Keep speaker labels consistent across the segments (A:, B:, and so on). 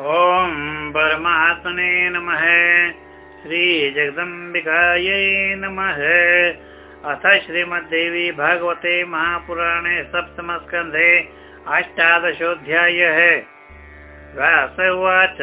A: ॐ परमात्मने नमः। श्रीजगदम्बिकायै नमः। अथ श्रीमद्देवी भगवते महापुराणे सप्तमस्कन्धे अष्टादशोऽध्यायः। व्यास उवाच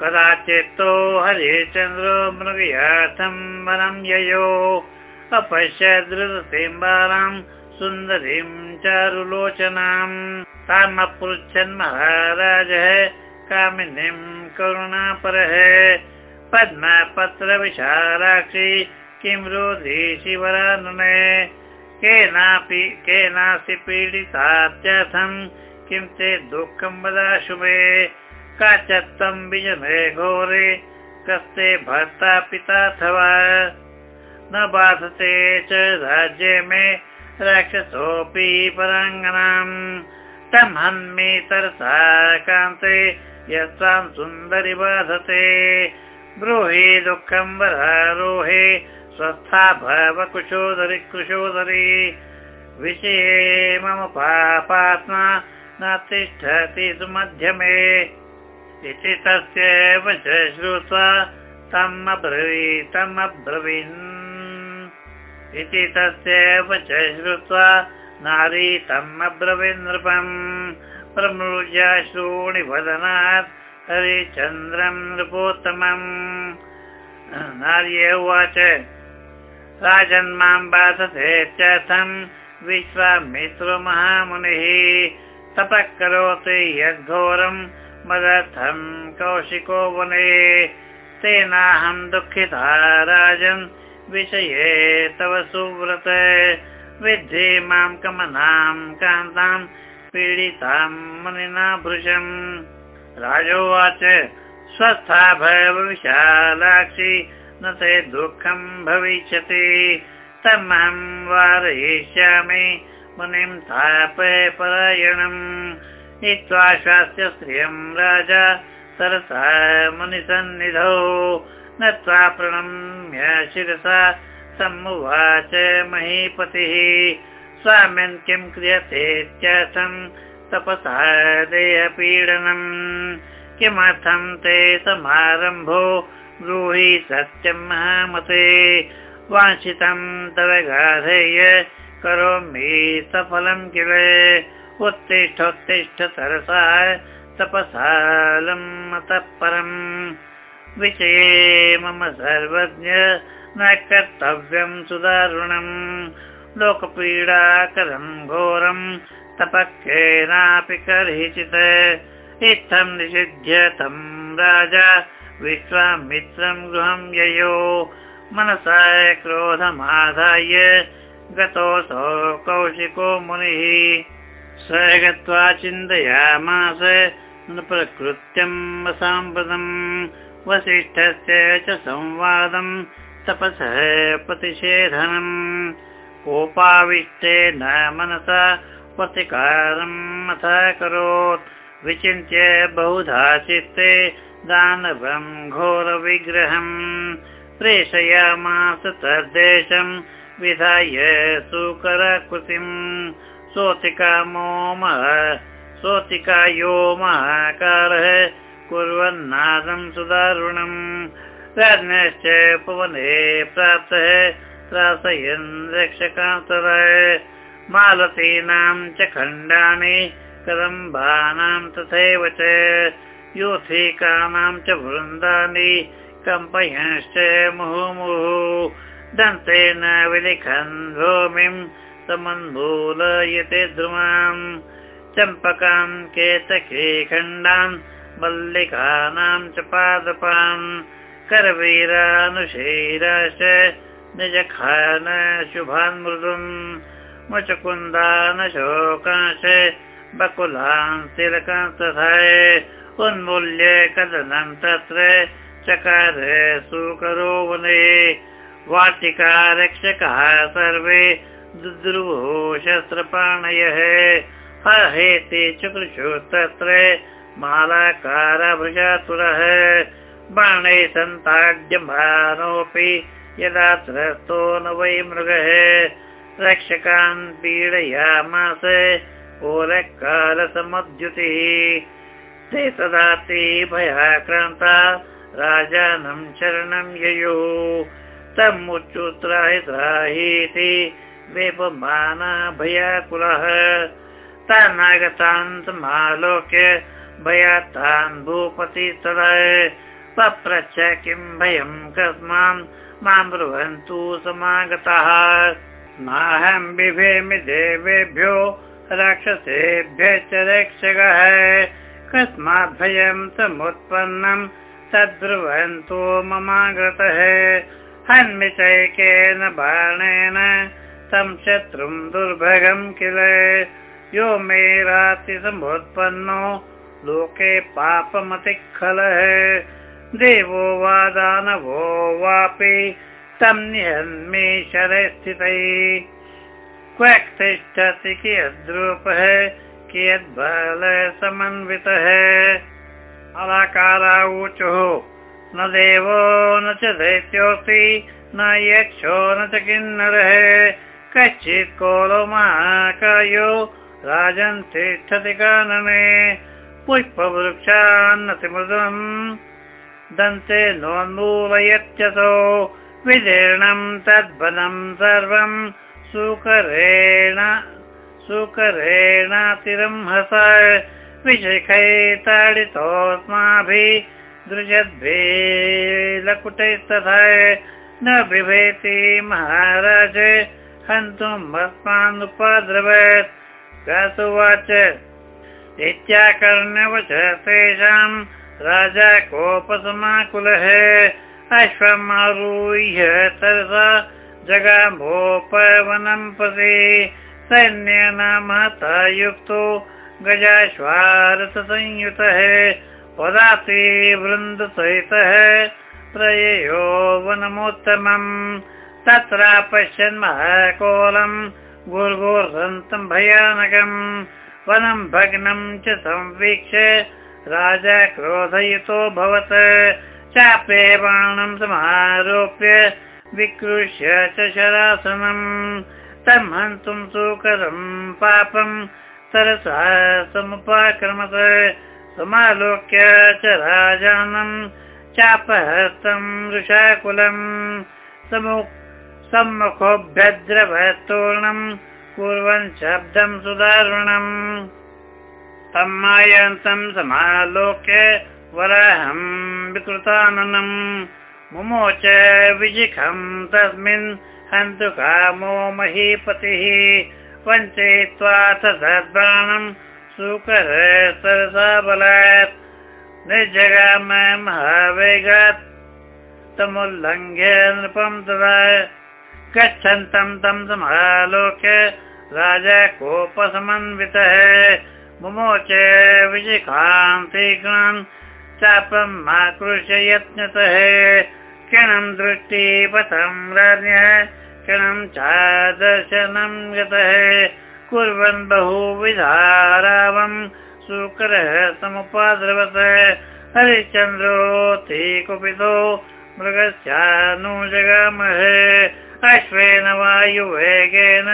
A: कदाचित्तो हरिश्चन्द्रो मृगयार्थं वनं ययो। अपश्य धृतसेम्बाराम् सुन्दरीं चारुलोचनाम् तामपृच्छन् महाराजः कामिनीं करुणापरः पद्मपत्रविशालाक्षी किं रोधि शिवरानुने। केनापि केनासि पीडितात्यर्थं किं ते दुःखं काचत्वं विजने घोरे कस्ते भर्ता पिताथवा न बाधते च राज्ये मे राक्षसोऽपि पराङ्गनाम् तरसा कान्ते यस्त्वां सुन्दरि बाधते। ब्रूहि दुःखं वरारोहे स्वस्था भव कुशोदरि कुशोदरि। विषये मम पापात्मा न तिष्ठति सुमध्यमे। इति तस्य वच श्रुत्वा तम् अब्रवीतम् अब्रवीन्। इति तस्य वच श्रुत्वा नारी तम् अब्रवीन् नृपम् प्रमृज्याश्रूणि वदनात् हरिचन्द्रं नृपोत्तमम्। नार्य उवाच। राजन्मां बाधते चथम् विश्वामित्रो महामुनिः तपः करोति यद्घोरं मदर्थं कौशिको वने तेनाहं दुःखिता राजन् विषये तव सुव्रत। विद्धि मां कमनां कान्तां पीडितां मुनिना भृशम् राजोवाच स्वस्था भव विशालाक्षि न ते दुःखं भविष्यति। तमहं वारयिष्यामि मुनिं तापय परायणम्। हित्वा शास्य श्रियं राजा सरसा मुनिसन्निधौ। नत्वा प्रणम्य शिरसा समुवाच महीपतिः स्वामिन् किं क्रियते तपसा देहपीडनम् किमर्थं ते समारम्भो ब्रूहि सत्यं महामते? वाञ्छितं तव गाधेय करोमि सफलं किल? उत्तिष्ठोत्तिष्ठ तरसा तपसालं मतः परम् विषये मम सर्वज्ञ न कर्तव्यं सुदारुणम् लोकपीडाकरं घोरं तपक्येनापि कर्हिचित् इत्थं निषिध्य तं राजा विश्वामित्रं गृहं ययो। मनसा क्रोधमाधाय गतोऽसौ कौशिको मुनिः। स गत्वा चिन्तयामास प्रकृत्यम् साम्प्रतम् वसिष्ठस्य च संवादं तपसः प्रतिषेधनम् कोपाविष्टे न मनसा करोत्। विचिन्त्य बहुधा चित्ते दानवं घोरविग्रहम् प्रेषयामास तद्देशं विधाय सुकराकृतिम् सोतिकामो मः सोतिकायो महाकारः कुर्वन्नादं सुदारुणम् राज्ञश्च पवने प्राप्तः त्रासयन् रक्षकान्तर मालतीनां च खण्डानि कदम्बानां तथैव च योथिकानां च वृन्दानि कम्पयश्च मुहुमुहुः। दन्तेन विलिखन् भूमिं समन्मूलयते ध्रुवाम् चम्पकान् केतके खण्डान् मल्लिकानां च पादपान् करवीरानुशैराश्च निजखान शुभान् मृदुम् मुचकुन्दान् शोकांश, बकुलान् तिलकान् तथा उन्मूल्य कदनं तत्र, चकार सुकरो वने। वाटिका रक्षकाः सर्वे दुद्रुवो शस्त्रपाणयः हेति चकृषु तत्र मालाकारभुजातुरः बाणे सन्ताड्यमानोऽपि यदा त्रस्तो न वै मृगः। रक्षकान् पीडयामास ओरकालसमुद्युतिः ते तदाति भयाक्रान्ता, राजानं शरणं ययुः। तमुच्युत्राहित्राहीति वेपमाना भयाकुलः। तानागतान् समालोक्य भयातान् भूपति तदा पप्रच्छ किं भयं कस्मान् माँ ब्रुवन्तु समागताः। नाहं बिभेमि देवेभ्यो, राक्षसेभ्य च रक्षकः। कस्मात् भयं समुत्पन्नं तद्ब्रुवन्तु ममागतः। हन्मिचैकेन बाणेन, तं शत्रुं दुर्भगं किल। यो मे राति समुत्पन्नो लोके पापमतिखलः देवो वा दानवो वापि तं निहन्मे शरस्थितै। क्वक् तिष्ठति कियद्रूपः कियद्बलसमन्वितः। अलाकाराऊचुः न देवो न च दैत्योऽस्ति न यक्षो न च किन्नरः। कश्चित् कोलो महाकायो राजन् तिष्ठति कानने। पुष्पवृक्षान्नतिमृदम् दन्ते नोन्मूलयत्यसो सुकरेण सुकरेणातिरं हस विशिखै ताडितोऽस्माभिः दृशद्भिलकुटैस्तथा न बिभेति महाराज हन्तुम् अस्मानुपद्रवत् गतुवाच इत्याकर्ण्यवच तेषां राजा कोपसमाकुलः अश्वमारुह्य तरसा जगामोपवनं पदे सैन्येन महता युक्तो गजाश्वारसंयुतः पदाति वृन्दसहितः प्रययो वनमोत्तमम् तत्र पश्यन् महाकोलम् गुर्गोर्हन्तं भयानकम् वनं भग्नं च संवीक्ष्य राजा क्रोधयुतो भवत्। चापे बाणं समारोप्य विकृष्य च शरासनम्। तं हन्तुं सुकरं पापं तरसा समुपाक्रमत। समालोक्य च राजानं चापहस्तं वृषाकुलम्। सम्मुखोऽभ्यद्रवतोर्णम् कुर्वन् शब्दं सुदारुणम् तमायन्तं समालोक्य वराहं विकृताननम् मुमोच विजिखं तस्मिन् हन्तु कामो महीपतिः। वञ्चयित्वा तद्बाणं सुकर सरसा बलात्। निर्जगाम महावेगात्। तमुल्लङ्घ्य नृपं तदा। गच्छन्तं तं समालोक्य राजा कोपसमन्वितः मुमोच विशिखान् चापं माकृष्य यत्नतः क्षणं दृष्टिपथं राज्ञः क्षणं चादर्शनं गतः कुर्वन् बहुविधारावं सुकरः समुपाद्रवत। हरिश्चन्द्रोऽति कुपितो मृगस्यानुजगामहे अश्वेन वायुवेगेन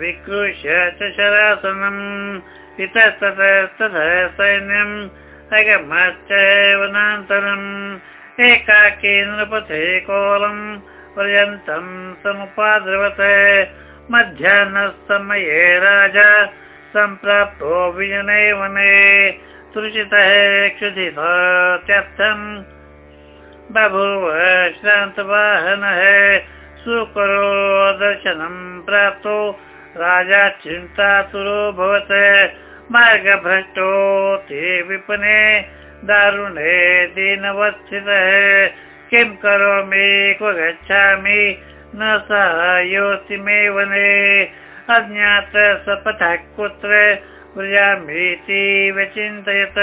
A: विकृष्य च शरासनम् इतस्ततस्ततः सैन्यम् अगमश्चैवनान्तरम् एकाकी नृपथे कोलम् पर्यन्तं समुपाद्रवत मध्याह्नसमये राजा सम्प्राप्तो विजने वने। तृचितः क्षुधित्यर्थम् बभूव श्रान्तवाहनः सुकरो दर्शनं प्राप्तो राजा चिन्तातुरो भवत्, मार्गभ्रष्टो ते विपणे दारुणे दीनवस्थितः। किं करोमि क्व गच्छामि, न साहायोऽस्ति मे वने। अज्ञात सपथः कुत्र, व्रजामीति विचिन्तयत।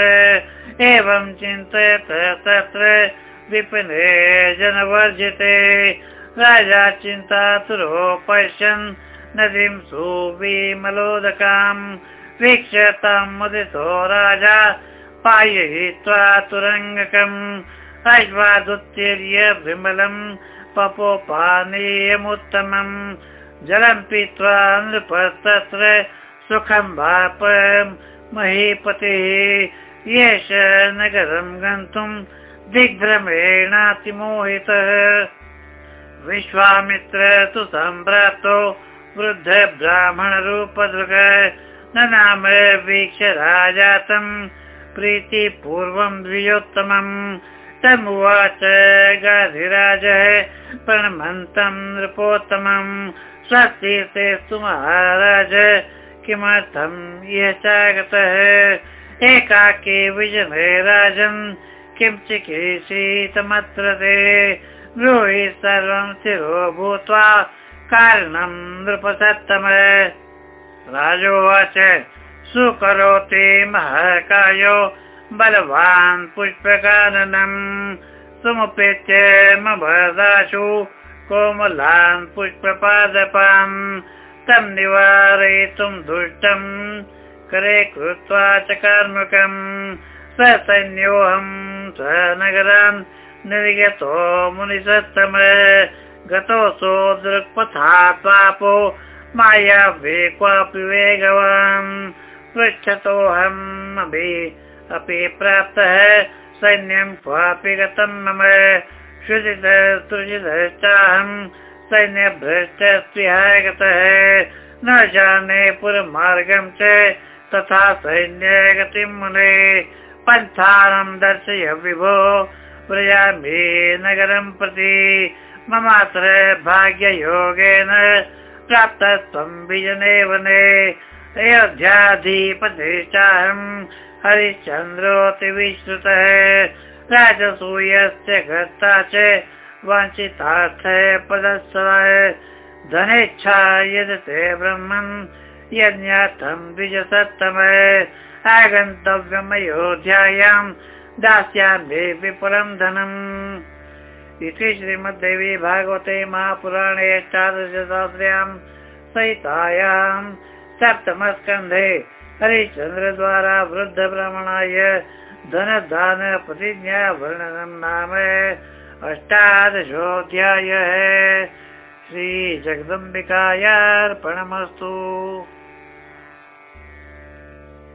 A: एवं चिन्तयत तत्र विपणे जनवर्जिते। राजा चिन्तातुरो पश्यन् नदीं सुविमलोदकाम् वीक्ष्यतां मुदितो राजा पाययित्वा तुरङ्गकम्। अश्वादुत्तीर्य विमलम् पपोपानीयमुत्तमम्। जलं पीत्वा नृपस्तत्र सुखं वाप महीपतिः एष नगरं गन्तुं दिग्भ्रमेणातिमोहितः। विश्वामित्र तु सम्प्राप्तो वृद्ध ब्राह्मणरूपदृग न नाम वीक्ष्य राजातम् प्रीतिपूर्वं तमुवाच गाधिराजः प्रणमन्तं नृपोत्तमम् स्वतीर्थेस्तु महाराज किमर्थम् इह चागतः? एकाके विजने राजन् किं चिकीर्षितमत्र ते ब्रूहि सर्वं स्थिरो भूत्वा कारणं नृपसत्तम। राजोवाच सुकरोति महकायो बलवान् पुष्पकाननम्। समुपेत्य मदाशु कोमलान् पुष्पपादपान्। तं निवारयितुं दुष्टम् करे कृत्वा च कार्मुकम्। स सैन्योऽहम् स नगरान् निर्गतो मुनिसत्तम गतोऽसो दृक्पथा पापो वे क्वापि वेगवान्। पृच्छतोऽहम् अपि प्राप्तः सैन्यं क्वापि गतं मम। सृजितश्चाहम् सैन्यभ्रष्टस्विहाय गतः न जाने पुरमार्गं च तथा सैन्यगतिं मुने। पन्थानं दर्शय विभो प्रयामि नगरं प्रति ममात्र भाग्ययोगेन प्राप्तत्वं विजने वने अयोध्याधिपतिश्चाहम् हरिश्चन्द्रोऽति विश्रुतः राजसूयस्य कर्ता च वाञ्छितार्थ पदस्वः धनेच्छा यदते ब्रह्मन् यज्ञार्थं द्विजसत्तम। आगन्तव्यमयोध्यायां दास्यामि विपुलं धनम् इति श्रीमद्देवी भागवते महापुराणे अष्टादशसहस्र्यां सहितायां सप्तमस्कन्धे हरिश्चन्द्रद्वारा वृद्धब्राह्मणाय धनदान प्रतिज्ञा वर्णनं नाम अष्टादशोऽध्यायः श्रीजगदम्बिकायार्पणमस्तु